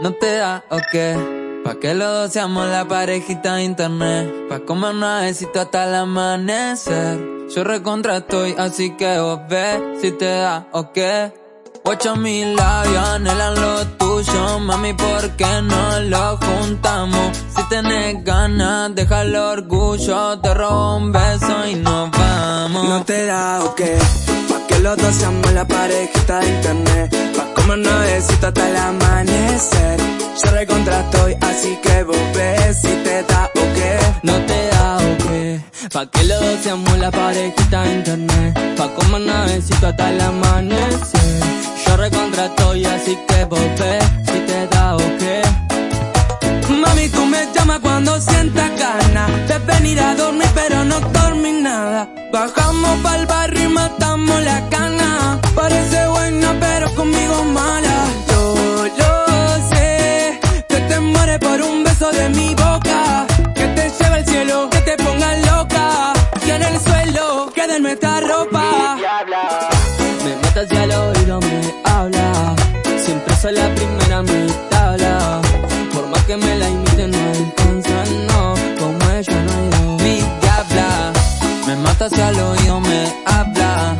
¿No te da o qué? Pa' que los dos seamos la parejita de internet. Pa' comer nuevecito hasta el amanecer. Yo recontra estoy, así que vos ves si te da o qué. Ocho mil labios anhelan lo tuyo, mami, ¿por qué no lo juntamos? Si tenés ganas, deja el orgullo, te robo un beso y nos vamos. ¿No te da o qué? Pa' que los dos seamos la parejita de internet. Comer nuevecito hasta el amanecer. Yo recontra estoy, así que vos ves si te da o qué. No te da o qué, pa' que los dos seamos la parejita de internet. Pa' comer navecito hasta el amanecer. Yo recontra estoy, así que vos ves si te da o qué. Mami, tú me llamas cuando sientas ganas de venir a dormir, pero no dormí nada. Bajamos pa'l barrio y matamos al que te ponga loca. Y en el suelo, quede nuestra ropa. Me mata hacia el oído, me habla. Siempre soy la primera mi tabla. Por más que me la imiten, no alcanza, no. Como ella no hay dos. Mi diabla, me mata hacia el oído, me habla.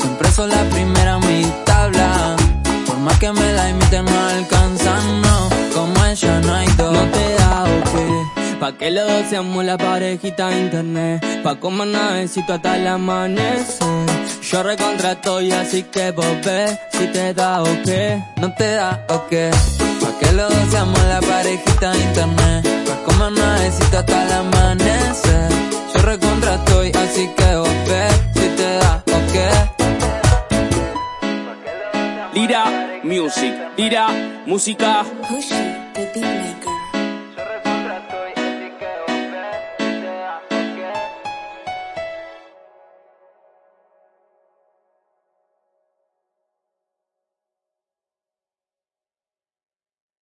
Siempre soy la primera mi tabla. Por más que me la imiten, no alcanzan, no. Como ella no hay dos. No te da o qué. Pa' que los dos seamos la parejita de internet. Pa' comer navecito hasta el amanecer. Yo recontra estoy, así que vos ves si te da o qué. No te da o qué. Pa' que los dos seamos la parejita de internet. Pa' comer nuevecito hasta el amanecer. Yo recontra estoy, así que vos ves si te da o qué. Lira Music, Lira Música.